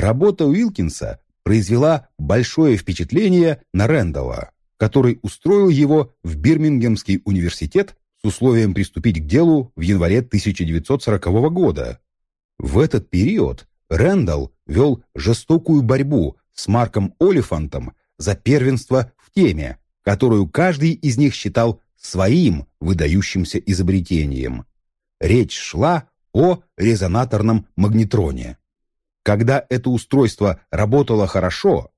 Работа Уилкинса произвела большое впечатление на Рэндалла, который устроил его в Бирмингемский университет с условием приступить к делу в январе 1940 года. В этот период Рэндалл вел жестокую борьбу с Марком Олифантом за первенство в теме, которую каждый из них считал своим выдающимся изобретением. Речь шла о резонаторном магнитроне. Когда это устройство работало хорошо,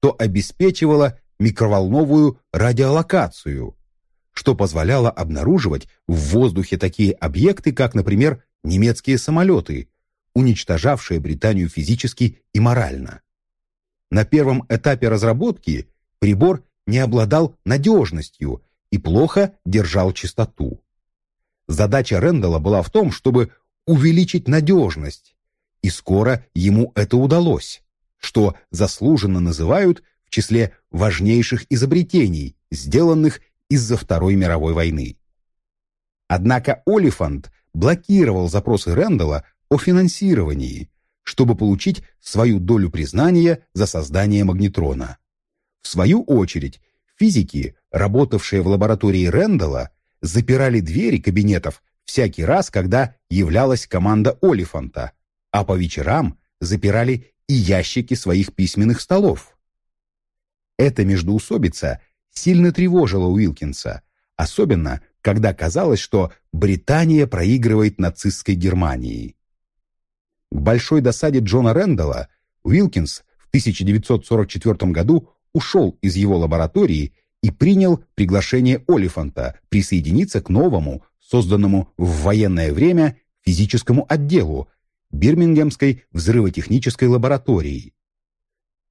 то обеспечивало микроволновую радиолокацию, что позволяло обнаруживать в воздухе такие объекты, как, например, немецкие самолеты, уничтожавшие Британию физически и морально. На первом этапе разработки прибор не обладал надежностью и плохо держал частоту. Задача Рэндалла была в том, чтобы увеличить надежность, и скоро ему это удалось, что заслуженно называют в числе важнейших изобретений, сделанных из-за Второй мировой войны. Однако Олифант блокировал запросы Рэндалла о финансировании, чтобы получить свою долю признания за создание магнетрона. В свою очередь, физики, работавшие в лаборатории Рэндалла, запирали двери кабинетов всякий раз, когда являлась команда Олифанта, а по вечерам запирали и ящики своих письменных столов. Эта междоусобица сильно тревожила Уилкинса, особенно когда казалось, что Британия проигрывает нацистской Германии. К большой досаде Джона Рэндалла Уилкинс в 1944 году ушел из его лаборатории и принял приглашение Олифанта присоединиться к новому, созданному в военное время, физическому отделу Бирмингемской взрывотехнической лаборатории.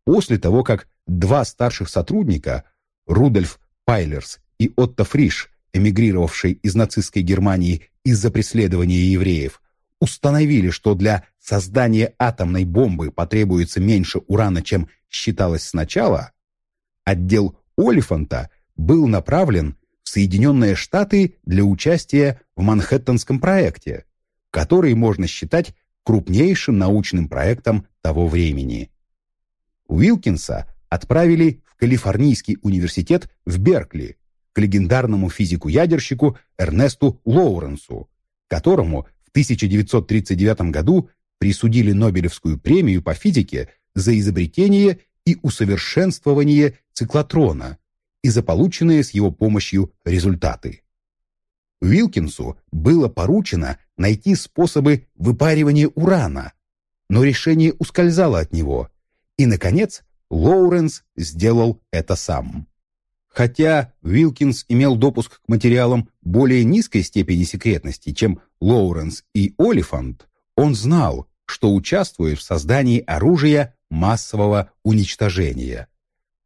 После того, как два старших сотрудника, Рудольф Пайлерс и Отто Фриш, эмигрировавший из нацистской Германии из-за преследования евреев, установили, что для создания атомной бомбы потребуется меньше урана, чем считалось сначала, отдел Олифанта был направлен в Соединенные Штаты для участия в Манхэттенском проекте, который можно считать крупнейшим научным проектом того времени. Уилкинса отправили в Калифорнийский университет в Беркли к легендарному физику-ядерщику Эрнесту Лоуренсу, которому в 1939 году присудили Нобелевскую премию по физике за изобретение и усовершенствование циклотрона и за полученные с его помощью результаты. Уилкинсу было поручено найти способы выпаривания урана, но решение ускользало от него, и, наконец, Лоуренс сделал это сам. Хотя Уилкинс имел допуск к материалам более низкой степени секретности, чем Лоуренс и Олифант, он знал, что участвует в создании оружия массового уничтожения.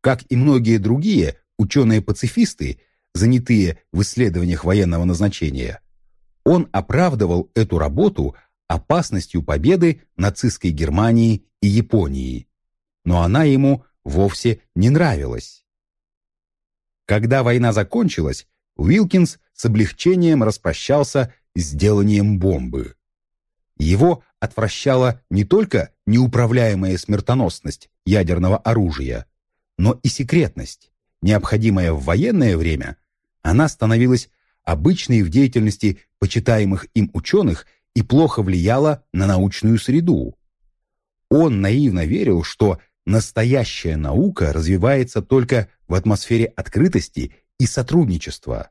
Как и многие другие ученые-пацифисты, занятые в исследованиях военного назначения, он оправдывал эту работу опасностью победы нацистской Германии и Японии. Но она ему вовсе не нравилась. Когда война закончилась, Уилкинс с облегчением распрощался с деланием бомбы. Его отвращала не только неуправляемая смертоносность ядерного оружия, но и секретность, необходимая в военное время, она становилась обычной в деятельности почитаемых им ученых и плохо влияла на научную среду. Он наивно верил, что настоящая наука развивается только в атмосфере открытости и сотрудничества.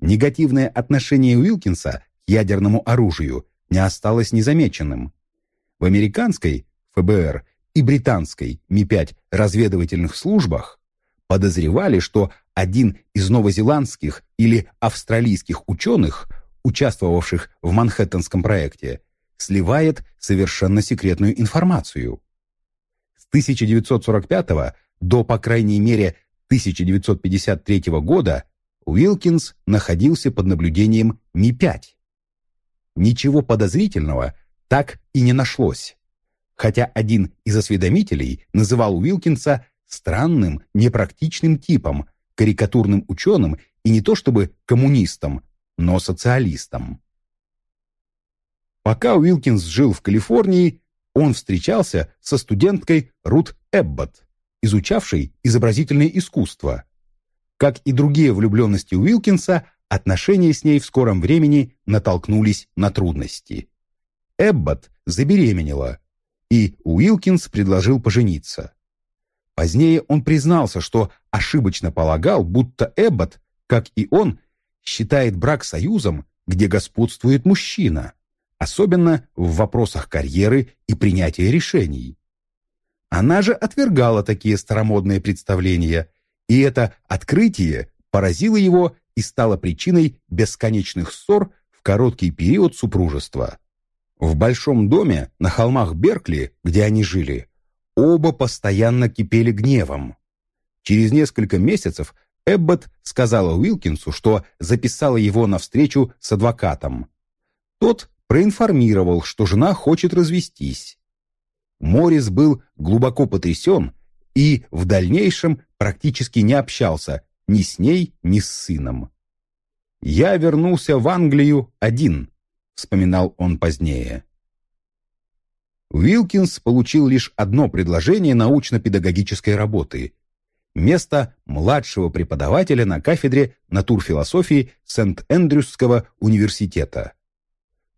Негативное отношение Уилкинса к ядерному оружию не осталось незамеченным. В американской ФБР и британской Ми-5 разведывательных службах подозревали, что один из новозеландских или австралийских ученых, участвовавших в Манхэттенском проекте, сливает совершенно секретную информацию. С 1945 до, по крайней мере, 1953 года Уилкинс находился под наблюдением Ми-5. Ничего подозрительного так и не нашлось, хотя один из осведомителей называл Уилкинса странным, непрактичным типом, карикатурным ученым и не то чтобы коммунистом, но социалистом. Пока Уилкинс жил в Калифорнии, он встречался со студенткой Рут Эбботт, изучавшей изобразительное искусство. Как и другие влюбленности Уилкинса, отношения с ней в скором времени натолкнулись на трудности. Эбботт забеременела, и Уилкинс предложил пожениться. Позднее он признался, что ошибочно полагал, будто Эбботт, как и он, считает брак союзом, где господствует мужчина особенно в вопросах карьеры и принятия решений. Она же отвергала такие старомодные представления, и это открытие поразило его и стало причиной бесконечных ссор в короткий период супружества. В большом доме на холмах Беркли, где они жили, оба постоянно кипели гневом. Через несколько месяцев Эббот сказала Уилкинсу, что записала его на встречу с адвокатом. Тот проинформировал, что жена хочет развестись. Морис был глубоко потрясен и в дальнейшем практически не общался ни с ней, ни с сыном. «Я вернулся в Англию один», — вспоминал он позднее. Уилкинс получил лишь одно предложение научно-педагогической работы – место младшего преподавателя на кафедре натурфилософии Сент-Эндрюсского университета.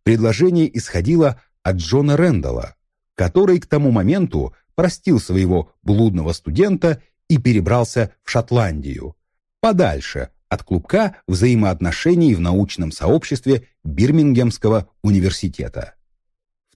Предложение исходило от Джона Рэндалла, который к тому моменту простил своего блудного студента и перебрался в Шотландию, подальше от клубка взаимоотношений в научном сообществе Бирмингемского университета.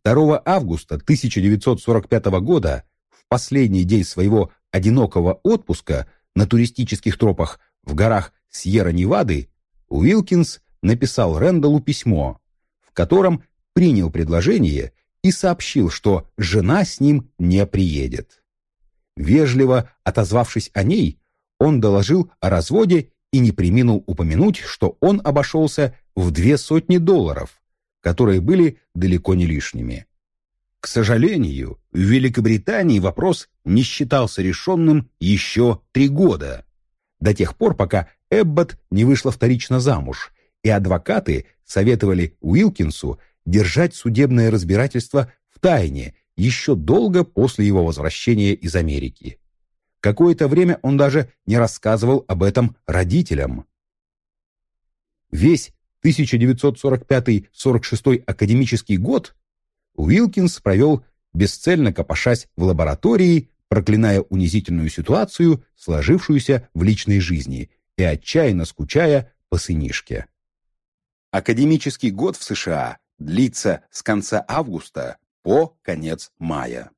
2 августа 1945 года, в последний день своего одинокого отпуска на туристических тропах в горах Сьерра-Невады, Уилкинс написал Рэндаллу письмо, в котором принял предложение и сообщил, что жена с ним не приедет. Вежливо отозвавшись о ней, он доложил о разводе и не приминул упомянуть, что он обошелся в две сотни долларов, которые были далеко не лишними. К сожалению, в Великобритании вопрос не считался решенным еще три года, до тех пор, пока Эббот не вышла вторично замуж и адвокаты советовали Уилкинсу держать судебное разбирательство в тайне еще долго после его возвращения из Америки. Какое-то время он даже не рассказывал об этом родителям. Весь 1945-46 академический год Уилкинс провел бесцельно копошась в лаборатории, проклиная унизительную ситуацию, сложившуюся в личной жизни, и отчаянно скучая по сынишке. Академический год в США длится с конца августа по конец мая.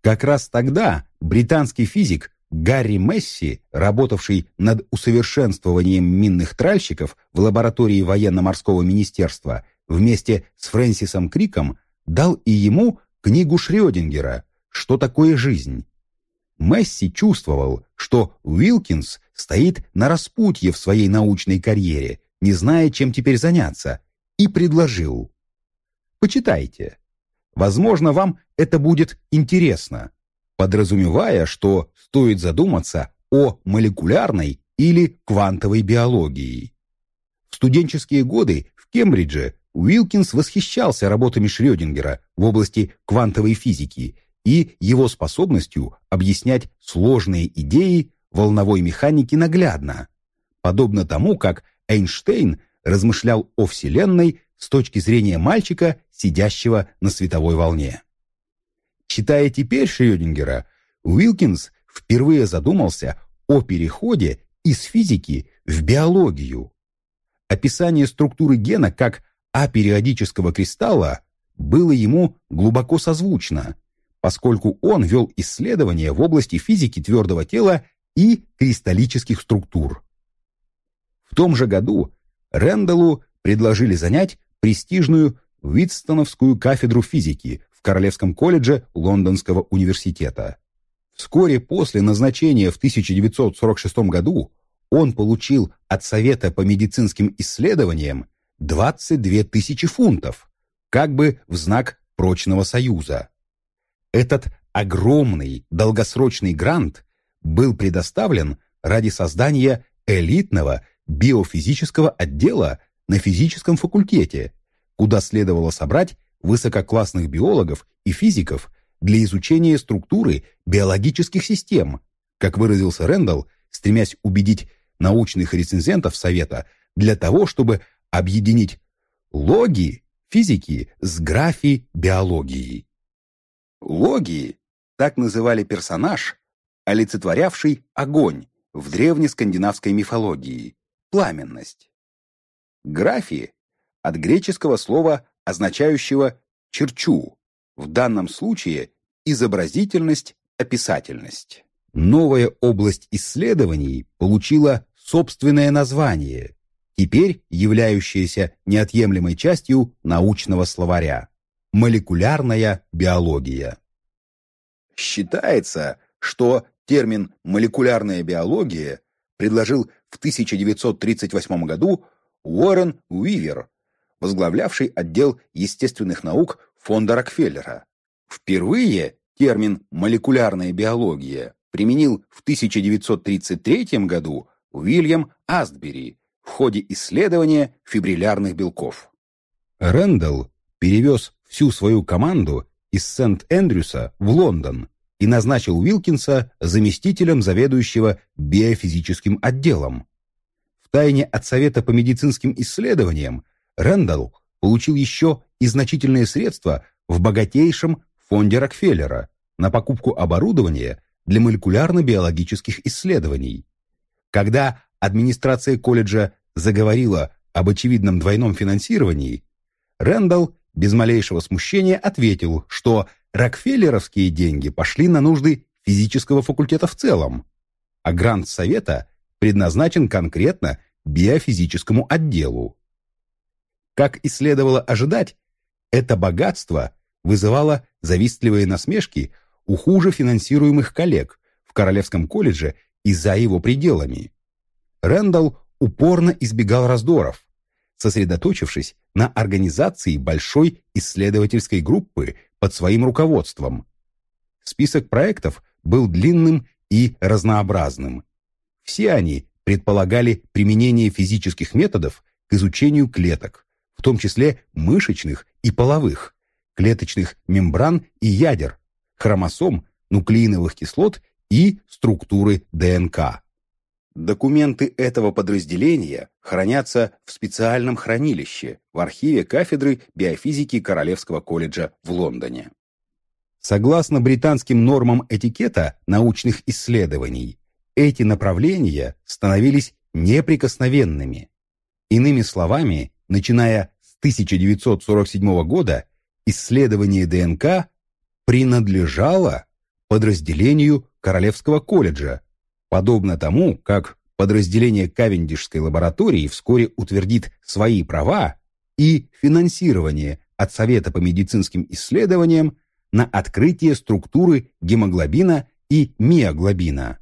Как раз тогда британский физик Гарри Месси, работавший над усовершенствованием минных тральщиков в лаборатории военно-морского министерства, вместе с Фрэнсисом Криком, дал и ему книгу Шрёдингера «Что такое жизнь?». Месси чувствовал, что Уилкинс стоит на распутье в своей научной карьере не зная, чем теперь заняться, и предложил. «Почитайте. Возможно, вам это будет интересно», подразумевая, что стоит задуматься о молекулярной или квантовой биологии. В студенческие годы в Кембридже Уилкинс восхищался работами Шрёдингера в области квантовой физики и его способностью объяснять сложные идеи волновой механики наглядно, подобно тому, как Эйнштейн размышлял о Вселенной с точки зрения мальчика, сидящего на световой волне. Читая теперь Шрёдингера, Уилкинс впервые задумался о переходе из физики в биологию. Описание структуры гена как апериодического кристалла было ему глубоко созвучно, поскольку он вел исследования в области физики твердого тела и кристаллических структур. В том же году Рэндаллу предложили занять престижную Уитстоновскую кафедру физики Королевском колледже Лондонского университета. Вскоре после назначения в 1946 году он получил от Совета по медицинским исследованиям 22 тысячи фунтов, как бы в знак прочного союза. Этот огромный долгосрочный грант был предоставлен ради создания элитного биофизического отдела на физическом факультете, куда следовало собрать высококлассных биологов и физиков для изучения структуры биологических систем, как выразился Рэндалл, стремясь убедить научных рецензентов Совета для того, чтобы объединить логи физики с графи биологией. Логи – так называли персонаж, олицетворявший огонь в древнескандинавской мифологии, пламенность. Графи – от греческого слова, означающего «черчу», в данном случае изобразительность, описательность. Новая область исследований получила собственное название, теперь являющееся неотъемлемой частью научного словаря – молекулярная биология. Считается, что термин «молекулярная биология» предложил в 1938 году Уоррен Уивер, возглавлявший отдел естественных наук фонда Рокфеллера. Впервые термин «молекулярная биология» применил в 1933 году Уильям Астбери в ходе исследования фибриллярных белков. Рэндалл перевез всю свою команду из Сент-Эндрюса в Лондон и назначил Уилкинса заместителем заведующего биофизическим отделом. В тайне от Совета по медицинским исследованиям Рэндалл получил еще и значительные средства в богатейшем фонде Рокфеллера на покупку оборудования для молекулярно-биологических исследований. Когда администрация колледжа заговорила об очевидном двойном финансировании, Рэндалл без малейшего смущения ответил, что Рокфеллеровские деньги пошли на нужды физического факультета в целом, а грант Совета предназначен конкретно биофизическому отделу. Как и следовало ожидать, это богатство вызывало завистливые насмешки у хуже финансируемых коллег в Королевском колледже и за его пределами. Рэндалл упорно избегал раздоров, сосредоточившись на организации большой исследовательской группы под своим руководством. Список проектов был длинным и разнообразным. Все они предполагали применение физических методов к изучению клеток, том числе мышечных и половых, клеточных мембран и ядер, хромосом, нуклеиновых кислот и структуры ДНК. Документы этого подразделения хранятся в специальном хранилище в архиве кафедры биофизики Королевского колледжа в Лондоне. Согласно британским нормам этикета научных исследований, эти направления становились неприкосновенными. Иными словами, начиная 1947 года, исследование ДНК принадлежало подразделению Королевского колледжа, подобно тому, как подразделение Кавендишской лаборатории вскоре утвердит свои права и финансирование от Совета по медицинским исследованиям на открытие структуры гемоглобина и миоглобина.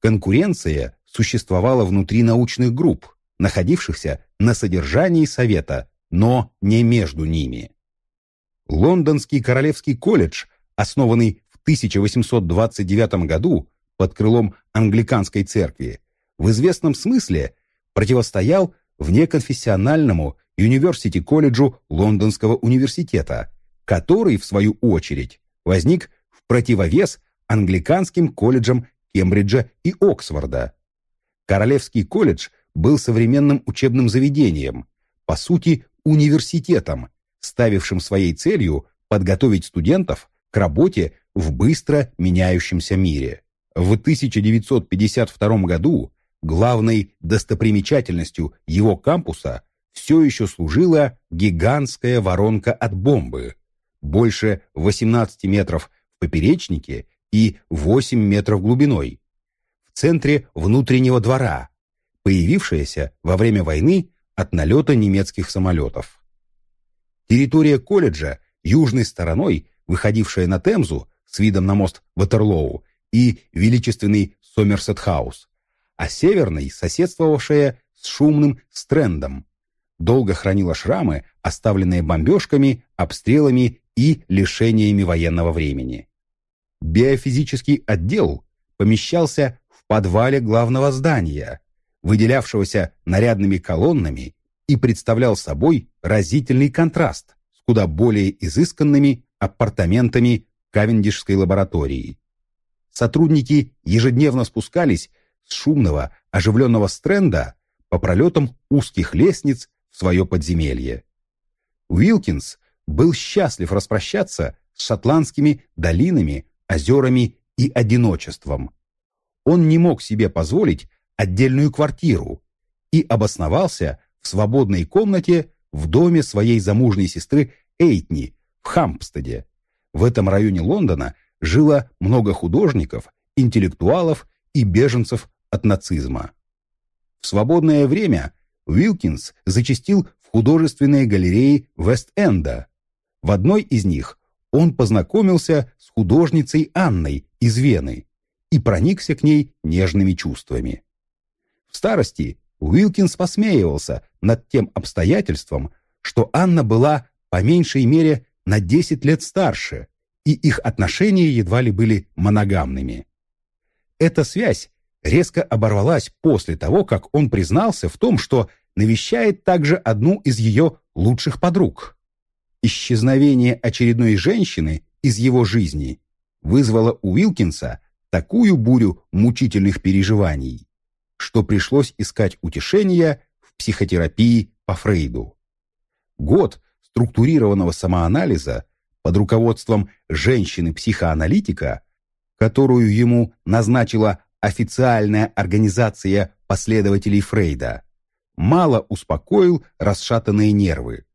Конкуренция существовала внутри научных групп, находившихся на содержании Совета, но не между ними. Лондонский Королевский колледж, основанный в 1829 году, под крылом англиканской церкви, в известном смысле противостоял внеконфессиональному Юниверсити-колледжу Лондонского университета, который, в свою очередь, возник в противовес англиканским колледжам Кембриджа и Оксфорда. Королевский колледж был современным учебным заведением, по сути, университетом, ставившим своей целью подготовить студентов к работе в быстро меняющемся мире. В 1952 году главной достопримечательностью его кампуса все еще служила гигантская воронка от бомбы, больше 18 метров в поперечнике и 8 метров глубиной, в центре внутреннего двора, появившаяся во время войны от налета немецких самолетов. Территория колледжа, южной стороной, выходившая на Темзу с видом на мост Ватерлоу, и величественный Сомерсет-хаус, а северной соседствовавшая с шумным Стрендом. Долго хранила шрамы, оставленные бомбежками, обстрелами и лишениями военного времени. Биофизический отдел помещался в подвале главного здания, выделявшегося нарядными колоннами и представлял собой разительный контраст с куда более изысканными апартаментами Кавендишской лаборатории. Сотрудники ежедневно спускались с шумного, оживленного стренда по пролетам узких лестниц в свое подземелье. Уилкинс был счастлив распрощаться с шотландскими долинами, озерами и одиночеством. Он не мог себе позволить отдельную квартиру и обосновался в свободной комнате в доме своей замужней сестры Эйтни в Хампстеде. В этом районе Лондона жило много художников, интеллектуалов и беженцев от нацизма. В свободное время Уилкинс зачастил в художественные галереи Вест-Энда. В одной из них он познакомился с художницей Анной из Вены и проникся к ней нежными чувствами. В старости Уилкинс посмеивался над тем обстоятельством, что Анна была по меньшей мере на 10 лет старше, и их отношения едва ли были моногамными. Эта связь резко оборвалась после того, как он признался в том, что навещает также одну из ее лучших подруг. Исчезновение очередной женщины из его жизни вызвало у Уилкинса такую бурю мучительных переживаний, что пришлось искать утешения в психотерапии по Фрейду. Год структурированного самоанализа под руководством женщины-психоаналитика, которую ему назначила официальная организация последователей Фрейда, мало успокоил расшатанные нервы.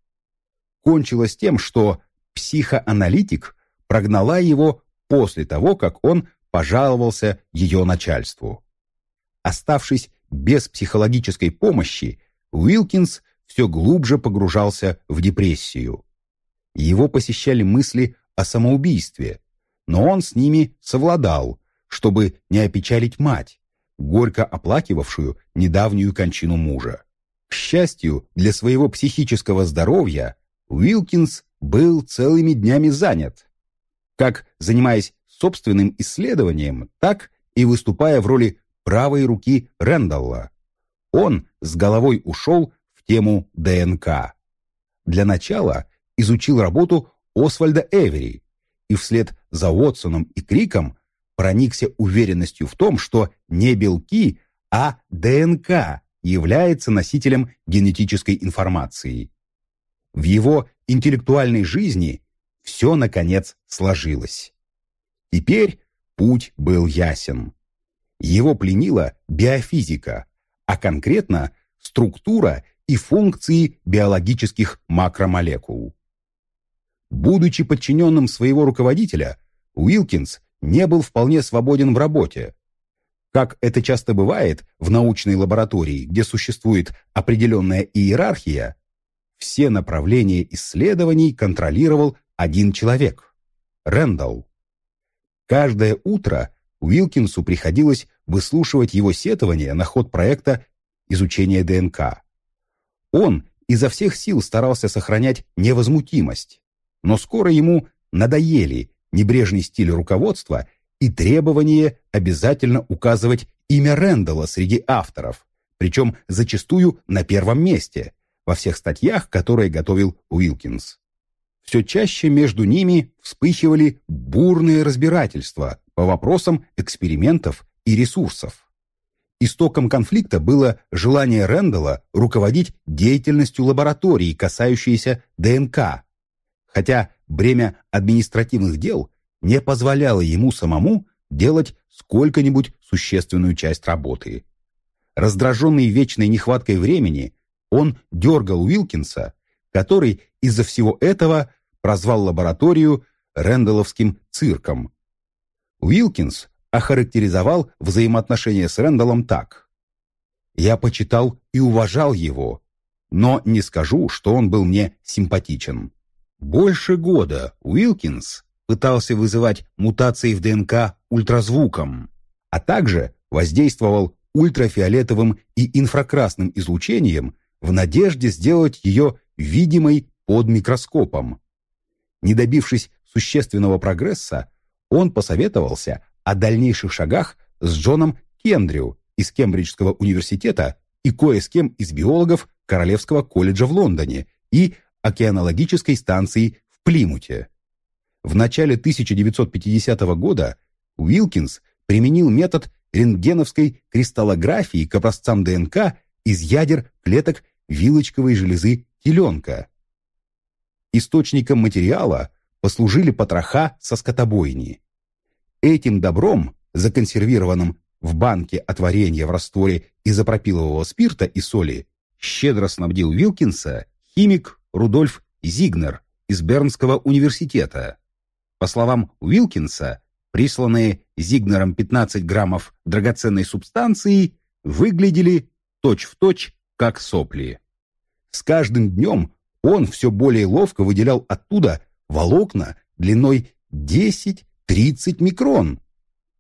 Кончилось тем, что психоаналитик прогнала его после того, как он пожаловался ее начальству. Оставшись без психологической помощи, Уилкинс все глубже погружался в депрессию. Его посещали мысли о самоубийстве, но он с ними совладал, чтобы не опечалить мать, горько оплакивавшую недавнюю кончину мужа. К счастью, для своего психического здоровья Уилкинс был целыми днями занят, как занимаясь собственным исследованием, так и выступая в роли правой руки Рэндалла. Он с головой ушел в тему ДНК. Для начала изучил работу Освальда Эвери и вслед за Уотсоном и Криком проникся уверенностью в том, что не белки, а ДНК является носителем генетической информации. В его интеллектуальной жизни все, наконец, сложилось. Теперь путь был ясен. Его пленила биофизика, а конкретно структура и функции биологических макромолекул. Будучи подчиненным своего руководителя, Уилкинс не был вполне свободен в работе. Как это часто бывает в научной лаборатории, где существует определенная иерархия, все направления исследований контролировал один человек – Рэндалл. Каждое утро Уилкинсу приходилось выслушивать его сетования на ход проекта изучения ДНК. Он изо всех сил старался сохранять невозмутимость, но скоро ему надоели небрежный стиль руководства и требование обязательно указывать имя Рэндалла среди авторов, причем зачастую на первом месте, во всех статьях, которые готовил Уилкинс. Все чаще между ними вспыхивали бурные разбирательства по вопросам экспериментов и ресурсов. Истоком конфликта было желание Рэндалла руководить деятельностью лаборатории, касающейся ДНК, хотя бремя административных дел не позволяло ему самому делать сколько-нибудь существенную часть работы. Раздраженный вечной нехваткой времени, он дергал Уилкинса, который из-за всего этого прозвал лабораторию Рэндалловским цирком. Уилкинс охарактеризовал взаимоотношения с Рэндаллом так. «Я почитал и уважал его, но не скажу, что он был мне симпатичен». Больше года Уилкинс пытался вызывать мутации в ДНК ультразвуком, а также воздействовал ультрафиолетовым и инфракрасным излучением в надежде сделать ее видимой под микроскопом. Не добившись существенного прогресса, он посоветовался о дальнейших шагах с Джоном Кендрю из Кембриджского университета и кое с кем из биологов Королевского колледжа в Лондоне и океанологической станции в Плимуте. В начале 1950 года Уилкинс применил метод рентгеновской кристаллографии к образцам ДНК из ядер клеток вилочковой железы теленка. Источником материала послужили потроха со скотобойни. Этим добром, законсервированным в банке от варенья в растворе изопропилового спирта и соли, щедро снабдил Вилкинса химик Рудольф Зигнер из Бернского университета. По словам Уилкинса, присланные Зигнером 15 граммов драгоценной субстанции выглядели точь-в-точь, точь, как сопли. С каждым днем он все более ловко выделял оттуда волокна длиной 10-30 микрон,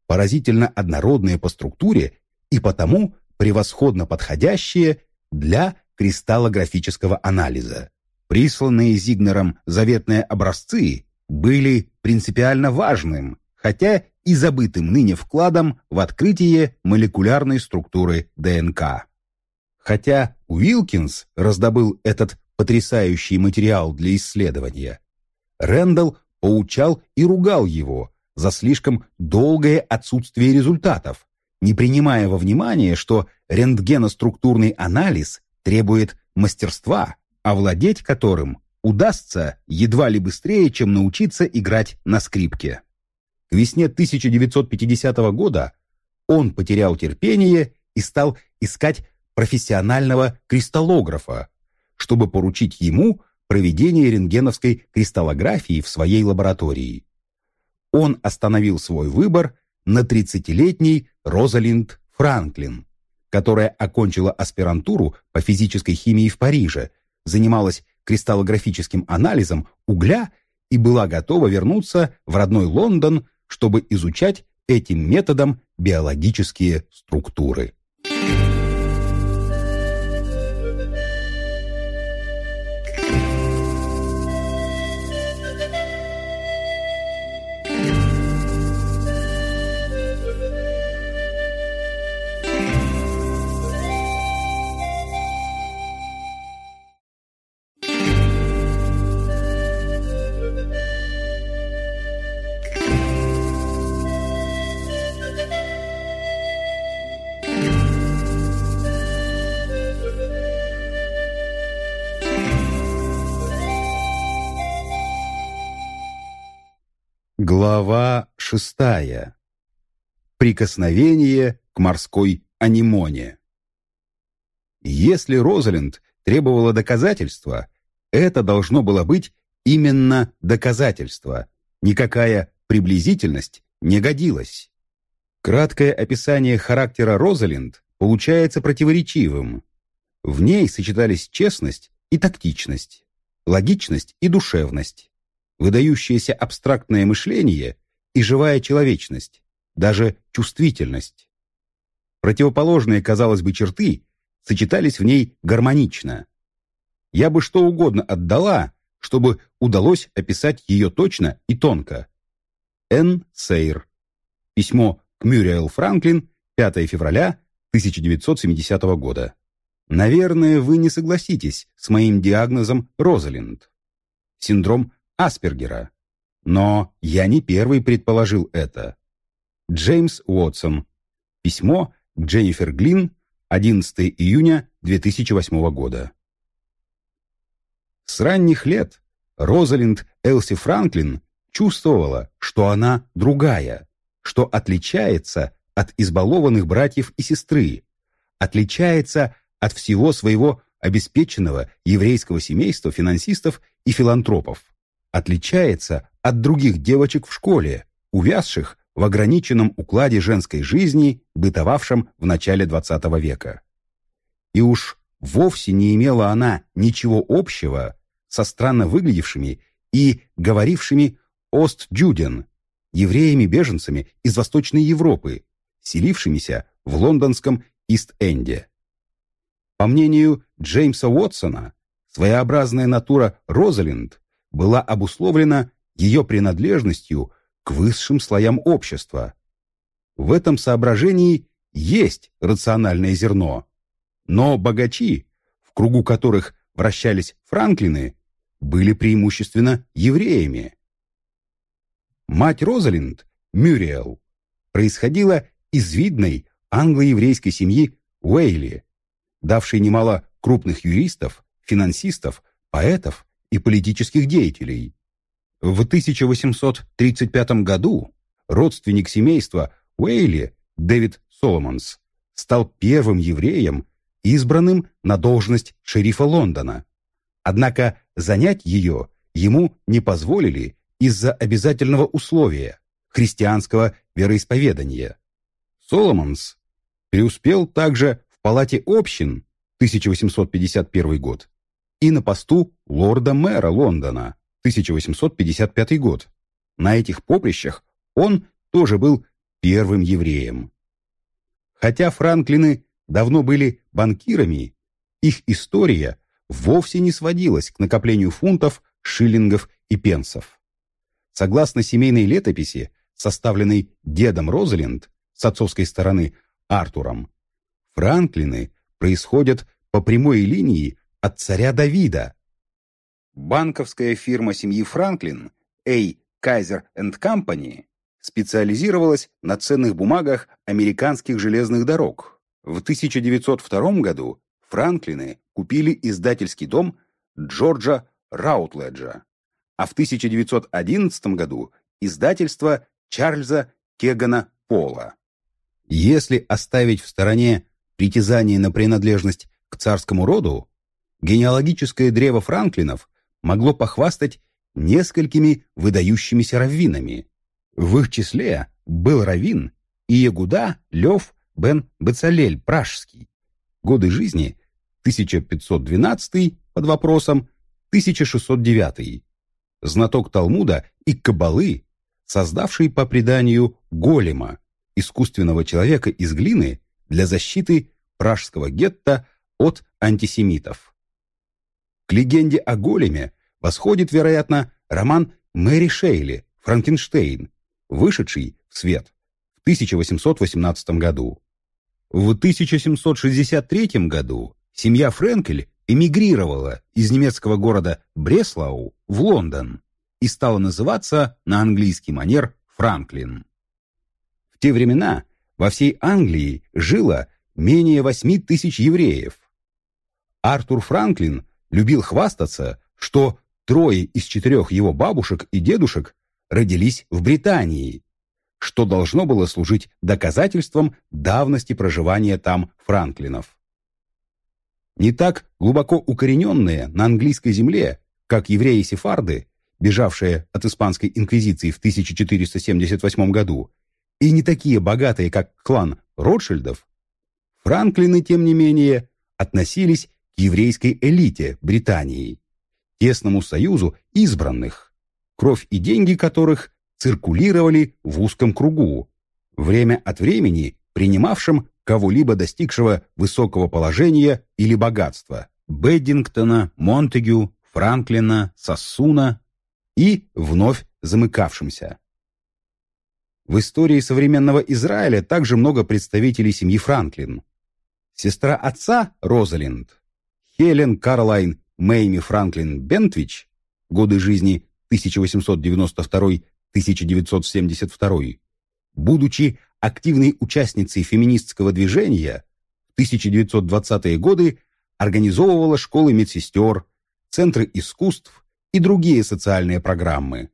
поразительно однородные по структуре и потому превосходно подходящие для кристаллографического анализа. Присланные Зигнером заветные образцы были принципиально важным, хотя и забытым ныне вкладом в открытие молекулярной структуры ДНК. Хотя Уилкинс раздобыл этот потрясающий материал для исследования, Рэндалл поучал и ругал его за слишком долгое отсутствие результатов, не принимая во внимание, что рентгеноструктурный анализ требует мастерства, овладеть которым удастся едва ли быстрее, чем научиться играть на скрипке. К весне 1950 года он потерял терпение и стал искать профессионального кристаллографа, чтобы поручить ему проведение рентгеновской кристаллографии в своей лаборатории. Он остановил свой выбор на 30-летней Розалинд Франклин, которая окончила аспирантуру по физической химии в Париже, занималась кристаллографическим анализом угля и была готова вернуться в родной Лондон, чтобы изучать этим методом биологические структуры. Глава шестая. Прикосновение к морской анимоне. Если Розалинд требовала доказательства, это должно было быть именно доказательство. Никакая приблизительность не годилась. Краткое описание характера Розалинд получается противоречивым. В ней сочетались честность и тактичность, логичность и душевность выдающееся абстрактное мышление и живая человечность, даже чувствительность. Противоположные, казалось бы, черты сочетались в ней гармонично. Я бы что угодно отдала, чтобы удалось описать ее точно и тонко. Н. Сейр. Письмо к Мюриэл Франклин, 5 февраля 1970 года. Наверное, вы не согласитесь с моим диагнозом Розалинд. Синдром Аспергера. Но я не первый предположил это. Джеймс Уотсон. Письмо к Дженнифер Глин, 11 июня 2008 года. С ранних лет Розалинд Элси Франклин чувствовала, что она другая, что отличается от избалованных братьев и сестры, отличается от всего своего обеспеченного еврейского семейства финансистов и филантропов отличается от других девочек в школе, увязших в ограниченном укладе женской жизни, бытовавшем в начале XX века. И уж вовсе не имела она ничего общего со странно выглядевшими и говорившими «Ост-Джуден», евреями-беженцами из Восточной Европы, селившимися в лондонском Ист-Энде. По мнению Джеймса Уотсона, своеобразная натура Розалинд была обусловлена ее принадлежностью к высшим слоям общества. В этом соображении есть рациональное зерно. Но богачи, в кругу которых вращались франклины, были преимущественно евреями. Мать Розалинд, Мюриэл, происходила из видной англо-еврейской семьи Уэйли, давшей немало крупных юристов, финансистов, поэтов и политических деятелей. В 1835 году родственник семейства Уэйли, Дэвид Соломонс, стал первым евреем, избранным на должность шерифа Лондона. Однако занять ее ему не позволили из-за обязательного условия христианского вероисповедания. Соломонс преуспел также в Палате общин 1851 год и на посту лорда-мэра Лондона 1855 год. На этих поприщах он тоже был первым евреем. Хотя Франклины давно были банкирами, их история вовсе не сводилась к накоплению фунтов, шиллингов и пенсов. Согласно семейной летописи, составленной дедом Розалинд с отцовской стороны Артуром, Франклины происходят по прямой линии от царя Давида. Банковская фирма семьи Франклин, A. Kaiser Company, специализировалась на ценных бумагах американских железных дорог. В 1902 году Франклины купили издательский дом Джорджа Раутледжа, а в 1911 году издательство Чарльза Кегана Пола. Если оставить в стороне притязание на принадлежность к царскому роду, генеалогическое древо Франклинов могло похвастать несколькими выдающимися раввинами. В их числе был раввин Иегуда Лев бен Бецалель Пражский. Годы жизни 1512 под вопросом 1609. Знаток Талмуда и Кабалы, создавший по преданию голема, искусственного человека из глины для защиты пражского гетто от антисемитов. К легенде о големе восходит, вероятно, роман Мэри Шейли «Франкенштейн», вышедший в свет в 1818 году. В 1763 году семья Френкель эмигрировала из немецкого города Бреслау в Лондон и стала называться на английский манер Франклин. В те времена во всей Англии жило менее 8 тысяч евреев. Артур Франклин любил хвастаться, что трое из четырех его бабушек и дедушек родились в Британии, что должно было служить доказательством давности проживания там Франклинов. Не так глубоко укорененные на английской земле, как евреи-сефарды, бежавшие от испанской инквизиции в 1478 году, и не такие богатые, как клан Ротшильдов, Франклины, тем не менее, относились еврейской элите Британии, тесному союзу избранных, кровь и деньги которых циркулировали в узком кругу, время от времени принимавшим кого-либо достигшего высокого положения или богатства – Беддингтона, Монтегю, Франклина, Сассуна и вновь замыкавшимся. В истории современного Израиля также много представителей семьи Франклин. Сестра отца Розалинд, Хелен Карлайн Мэйми Франклин Бентвич, годы жизни 1892-1972, будучи активной участницей феминистского движения, в 1920-е годы организовывала школы медсестер, центры искусств и другие социальные программы.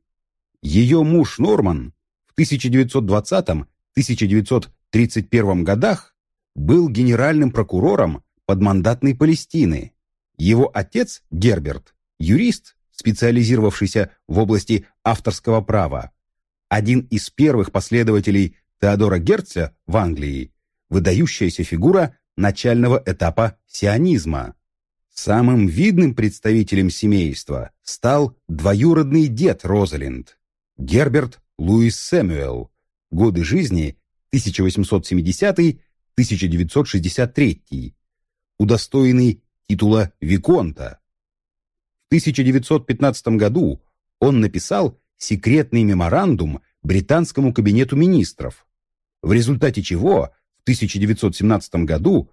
Ее муж Норман в 1920-1931 годах был генеральным прокурором подмандатной Палестины. Его отец, Герберт, юрист, специализировавшийся в области авторского права, один из первых последователей Теодора Герцля в Англии, выдающаяся фигура начального этапа сионизма. Самым видным представителем семейства стал двоюродный дед Розалинд, Герберт Луис Сэмюэл, годы жизни 1870-1963, удостоенный титула Виконта. В 1915 году он написал секретный меморандум британскому кабинету министров, в результате чего в 1917 году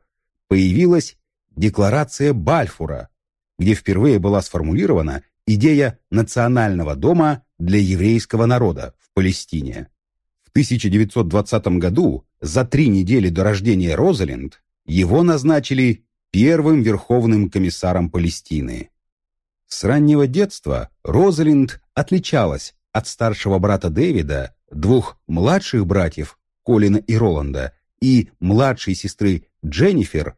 появилась Декларация Бальфура, где впервые была сформулирована идея национального дома для еврейского народа в Палестине. В 1920 году, за три недели до рождения Розалинд, его назначили первым верховным комиссаром Палестины. С раннего детства Розалинд отличалась от старшего брата Дэвида, двух младших братьев Колина и Роланда и младшей сестры Дженнифер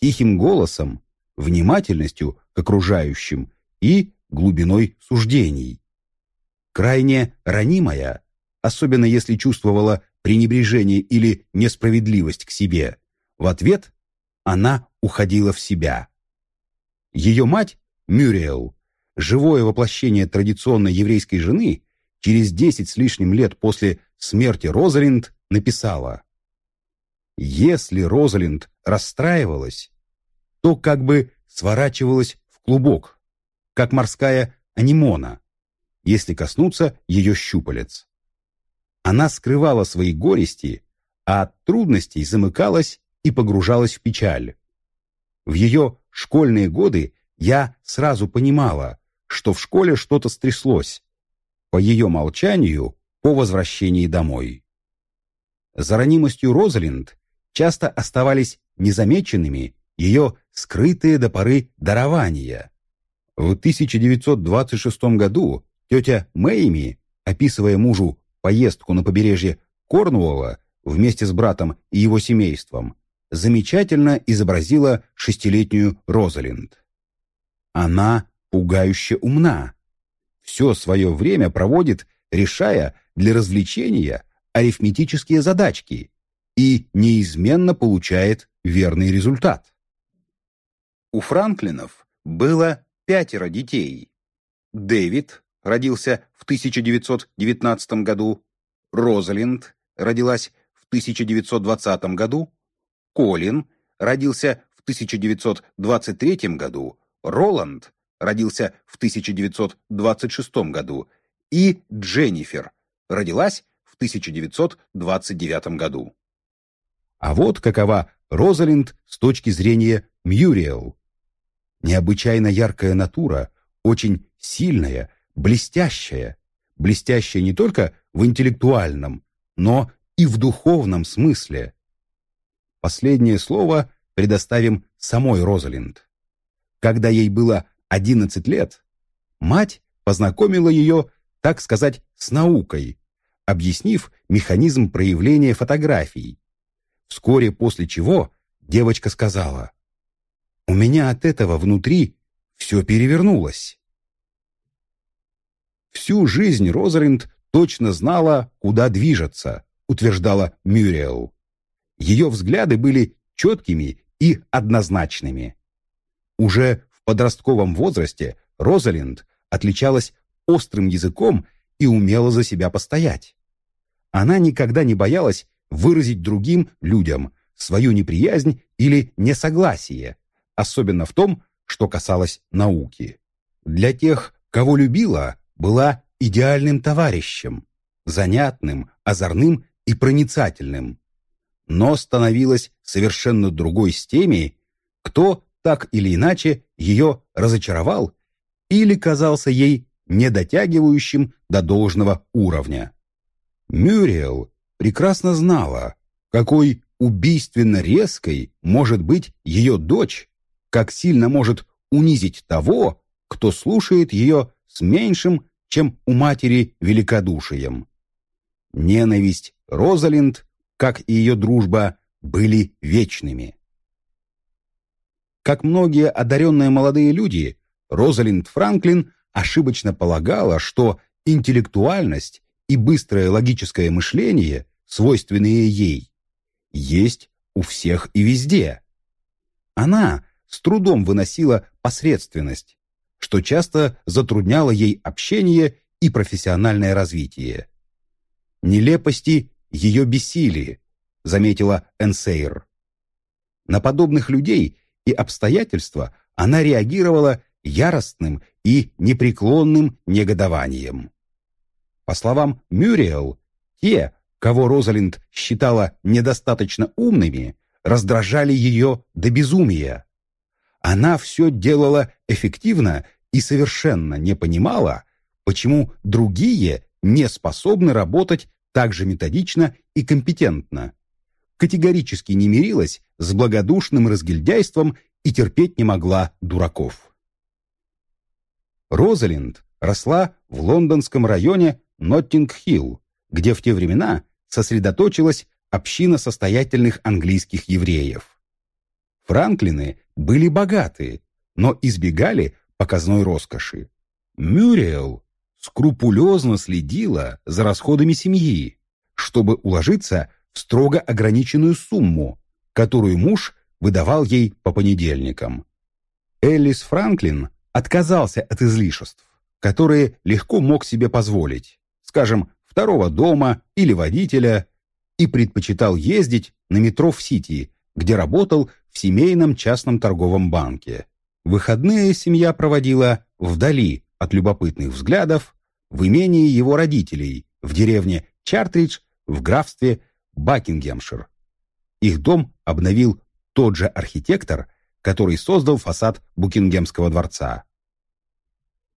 тихим голосом, внимательностью к окружающим и глубиной суждений. Крайне ранимая, особенно если чувствовала пренебрежение или несправедливость к себе, в ответ она уходила в себя. Ее мать, Мюриэл, живое воплощение традиционной еврейской жены, через десять с лишним лет после смерти Розалинд написала «Если Розалинд расстраивалась, то как бы сворачивалась в клубок, как морская анимона, если коснуться ее щупалец. Она скрывала свои горести, а от трудностей замыкалась и погружалась в печаль. В ее школьные годы я сразу понимала, что в школе что-то стряслось, по ее молчанию по возвращении домой. За ранимостью Розалинд часто оставались незамеченными ее скрытые до поры дарования. В 1926 году тетя Мэйми, описывая мужу поездку на побережье Корнуолла вместе с братом и его семейством, замечательно изобразила шестилетнюю Розалинд. Она пугающе умна. Все свое время проводит, решая для развлечения арифметические задачки и неизменно получает верный результат. У Франклинов было пятеро детей. Дэвид родился в 1919 году, Розалинд родилась в 1920 году, Колин родился в 1923 году, Роланд родился в 1926 году и Дженнифер родилась в 1929 году. А вот какова Розалинд с точки зрения Мьюриэл. Необычайно яркая натура, очень сильная, блестящая. Блестящая не только в интеллектуальном, но и в духовном смысле. Последнее слово предоставим самой Розалинд. Когда ей было 11 лет, мать познакомила ее, так сказать, с наукой, объяснив механизм проявления фотографий. Вскоре после чего девочка сказала, у меня от этого внутри все перевернулось. Всю жизнь Розалинд точно знала, куда движется, утверждала Мюриэл. Ее взгляды были четкими и однозначными. Уже в подростковом возрасте Розалинд отличалась острым языком и умела за себя постоять. Она никогда не боялась выразить другим людям свою неприязнь или несогласие, особенно в том, что касалось науки. Для тех, кого любила, была идеальным товарищем, занятным, озорным и проницательным, но становилась совершенно другой с теми, кто так или иначе ее разочаровал или казался ей недотягивающим до должного уровня. Мюриэл прекрасно знала, какой убийственно резкой может быть ее дочь как сильно может унизить того, кто слушает ее с меньшим, чем у матери, великодушием. Ненависть Розалинд, как и ее дружба, были вечными. Как многие одаренные молодые люди, Розалинд Франклин ошибочно полагала, что интеллектуальность и быстрое логическое мышление, свойственные ей, есть у всех и везде. Она с трудом выносила посредственность, что часто затрудняло ей общение и профессиональное развитие. «Нелепости ее бессили», — заметила Энсейр. На подобных людей и обстоятельства она реагировала яростным и непреклонным негодованием. По словам Мюриэл, те, кого Розалинд считала недостаточно умными, раздражали ее до безумия. Она все делала эффективно и совершенно не понимала, почему другие не способны работать так же методично и компетентно. Категорически не мирилась с благодушным разгильдяйством и терпеть не могла дураков. Розалинд росла в лондонском районе Ноттинг-Хилл, где в те времена сосредоточилась община состоятельных английских евреев. Франклины были богаты, но избегали показной роскоши. Мюриэл скрупулезно следила за расходами семьи, чтобы уложиться в строго ограниченную сумму, которую муж выдавал ей по понедельникам. Эллис Франклин отказался от излишеств, которые легко мог себе позволить, скажем, второго дома или водителя, и предпочитал ездить на метро в Сити, где работал в семейном частном торговом банке. Выходные семья проводила вдали от любопытных взглядов в имении его родителей в деревне Чартридж в графстве Бакингемшир. Их дом обновил тот же архитектор, который создал фасад Букингемского дворца.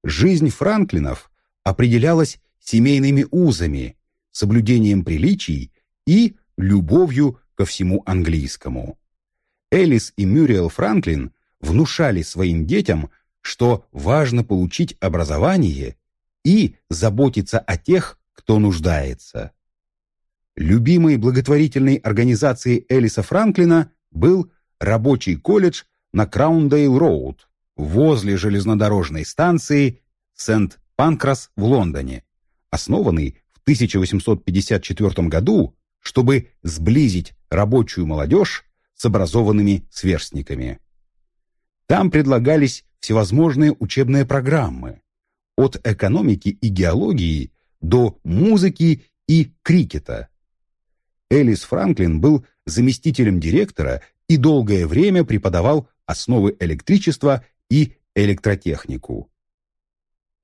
Жизнь Франклинов определялась семейными узами, соблюдением приличий и любовью ко всему английскому. Элис и Мюриэл Франклин внушали своим детям, что важно получить образование и заботиться о тех, кто нуждается. Любимой благотворительной организацией Элиса Франклина был рабочий колледж на Краундейл-Роуд возле железнодорожной станции Сент-Панкрас в Лондоне, основанный в 1854 году, чтобы сблизить рабочую молодежь с образованными сверстниками. Там предлагались всевозможные учебные программы, от экономики и геологии до музыки и крикета. Элис Франклин был заместителем директора и долгое время преподавал основы электричества и электротехнику.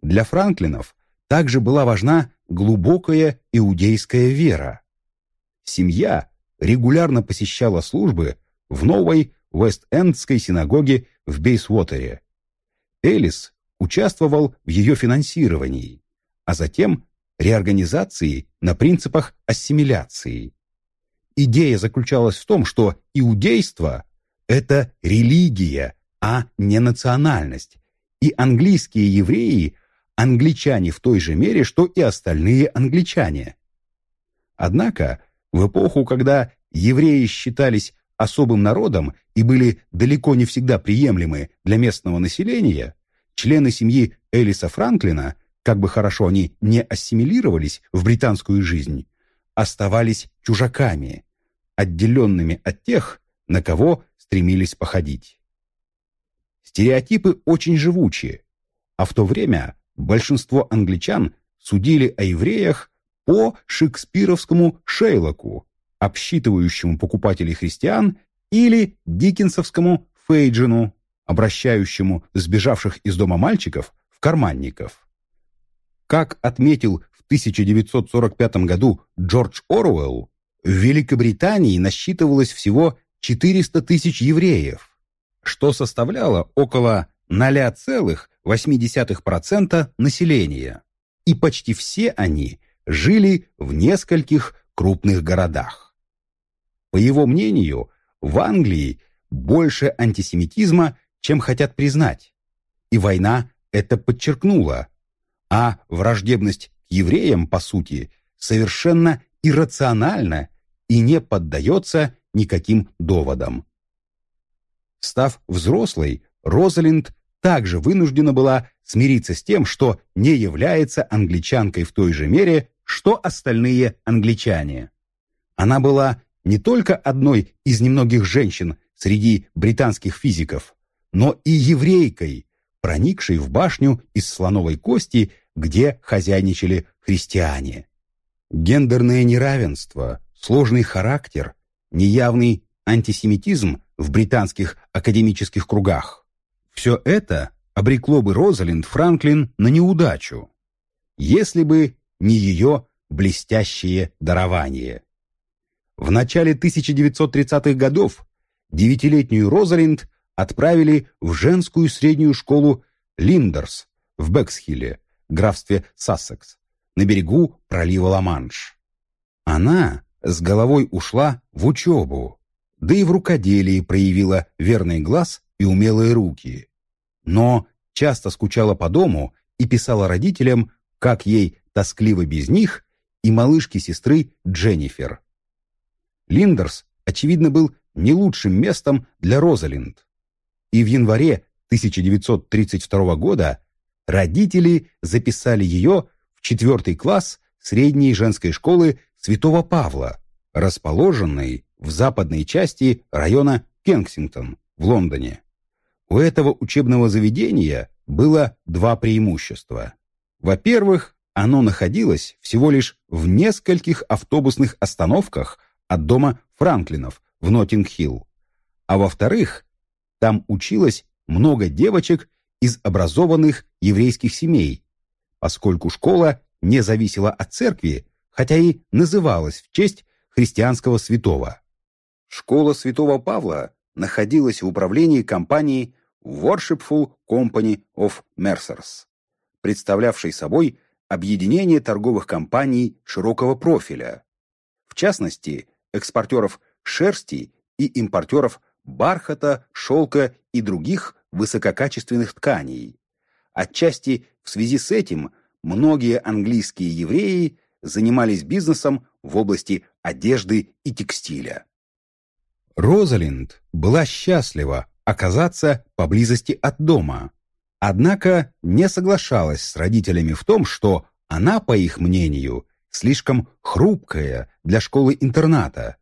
Для Франклинов также была важна глубокая иудейская вера. Семья регулярно посещала службы в новой Вест-Эндской синагоге в Бейсвотере. Элис участвовал в ее финансировании, а затем реорганизации на принципах ассимиляции. Идея заключалась в том, что иудейство – это религия, а не национальность, и английские евреи – англичане в той же мере, что и остальные англичане. Однако, в эпоху, когда евреи считались особым народом и были далеко не всегда приемлемы для местного населения, члены семьи Элиса Франклина, как бы хорошо они не ассимилировались в британскую жизнь, оставались чужаками, отделенными от тех, на кого стремились походить. Стереотипы очень живучие, а в то время большинство англичан судили о евреях по шекспировскому Шейлоку, обсчитывающему покупателей христиан, или диккенсовскому Фейджину, обращающему сбежавших из дома мальчиков в карманников. Как отметил в 1945 году Джордж Оруэлл, в Великобритании насчитывалось всего 400 тысяч евреев, что составляло около 0,8% населения, и почти все они жили в нескольких крупных городах. По его мнению, в Англии больше антисемитизма, чем хотят признать. И война это подчеркнула. А враждебность к евреям, по сути, совершенно иррациональна и не поддается никаким доводам. Став взрослой, Розалинд также вынуждена была смириться с тем, что не является англичанкой в той же мере, что остальные англичане. Она была не только одной из немногих женщин среди британских физиков, но и еврейкой, проникшей в башню из слоновой кости, где хозяйничали христиане. Гендерное неравенство, сложный характер, неявный антисемитизм в британских академических кругах – все это обрекло бы Розалинд Франклин на неудачу, если бы не ее блестящее дарование. В начале 1930-х годов девятилетнюю Розалинд отправили в женскую среднюю школу Линдерс в Бексхилле, графстве Сассекс, на берегу пролива Ла-Манш. Она с головой ушла в учебу, да и в рукоделии проявила верный глаз и умелые руки. Но часто скучала по дому и писала родителям, как ей тоскливо без них и малышки сестры Дженнифер. Линдерс, очевидно, был не лучшим местом для Розалинд. И в январе 1932 года родители записали ее в четвертый класс средней женской школы Святого Павла, расположенной в западной части района Кенсингтон в Лондоне. У этого учебного заведения было два преимущества. Во-первых, оно находилось всего лишь в нескольких автобусных остановках от дома Франклинов в Ноттинг-Хилл. А во-вторых, там училось много девочек из образованных еврейских семей, поскольку школа не зависела от церкви, хотя и называлась в честь христианского святого. Школа святого Павла находилась в управлении компании Worshipful Company of Mercers, представлявшей собой объединение торговых компаний широкого профиля, в частности, экспортеров шерсти и импортеров бархата, шелка и других высококачественных тканей. Отчасти в связи с этим многие английские евреи занимались бизнесом в области одежды и текстиля. Розалинд была счастлива оказаться поблизости от дома, однако не соглашалась с родителями в том, что она, по их мнению, слишком хрупкая для школы-интерната.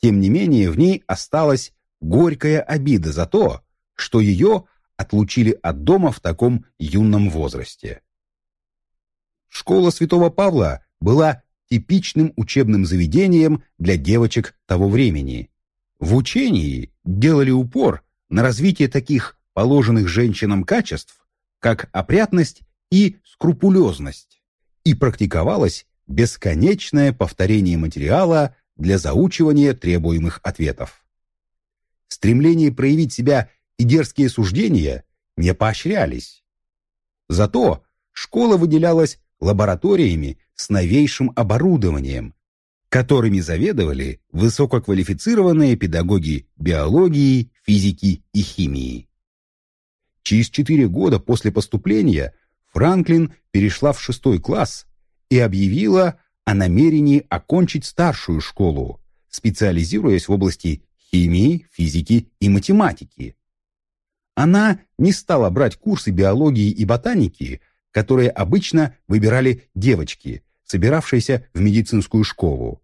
Тем не менее, в ней осталась горькая обида за то, что ее отлучили от дома в таком юном возрасте. Школа Святого Павла была типичным учебным заведением для девочек того времени. В учении делали упор на развитие таких положенных женщинам качеств, как опрятность и скрупулезность, и практиковалось бесконечное повторение материала для заучивания требуемых ответов. Стремление проявить себя и дерзкие суждения не поощрялись. Зато школа выделялась лабораториями с новейшим оборудованием, которыми заведовали высококвалифицированные педагоги биологии, физики и химии. Через четыре года после поступления Франклин перешла в шестой класс и объявила о намерении окончить старшую школу, специализируясь в области химии, физики и математики. Она не стала брать курсы биологии и ботаники, которые обычно выбирали девочки, собиравшиеся в медицинскую школу.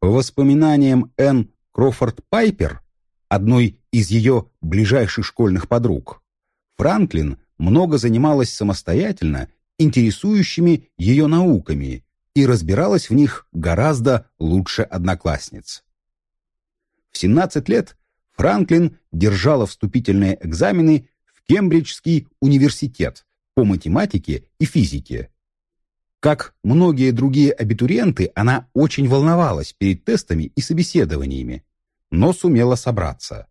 По воспоминаниям Энн Крофорд Пайпер, одной из ее ближайших школьных подруг, Франклин много занималась самостоятельно интересующими ее науками и разбиралась в них гораздо лучше одноклассниц. В 17 лет Франклин держала вступительные экзамены в Кембриджский университет по математике и физике. Как многие другие абитуриенты, она очень волновалась перед тестами и собеседованиями, но сумела собраться.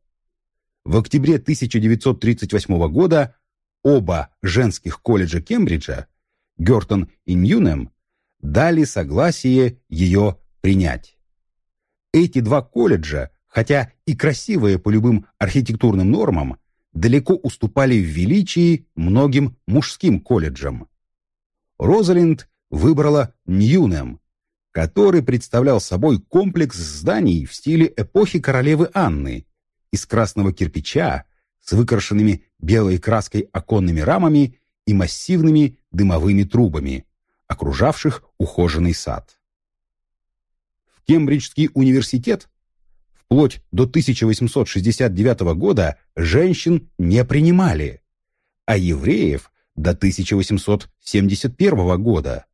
В октябре 1938 года оба женских колледжа Кембриджа, Гертон и Ньюнем, дали согласие ее принять. Эти два колледжа, хотя и красивые по любым архитектурным нормам, далеко уступали в величии многим мужским колледжам. Розалинд выбрала Ньюнем, который представлял собой комплекс зданий в стиле эпохи королевы Анны из красного кирпича с выкрашенными белой краской оконными рамами и массивными дымовыми трубами, окружавших ухоженный сад. В Кембриджский университет вплоть до 1869 года женщин не принимали, а евреев до 1871 года.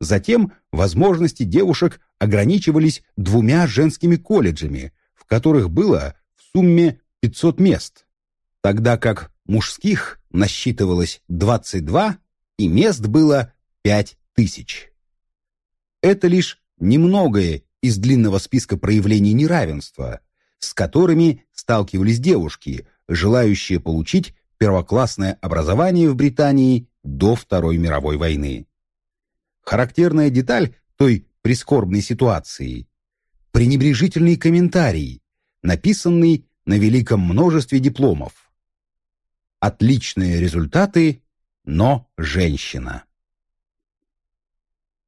Затем возможности девушек ограничивались двумя женскими колледжами, в которых было в сумме 500 мест, тогда как мужских насчитывалось 22 и мест было 5000. Это лишь немногое из длинного списка проявлений неравенства, с которыми сталкивались девушки, желающие получить первоклассное образование в Британии до Второй мировой войны. Характерная деталь той прискорбной ситуации – пренебрежительный комментарий, написанный на великом множестве дипломов. Отличные результаты, но женщина.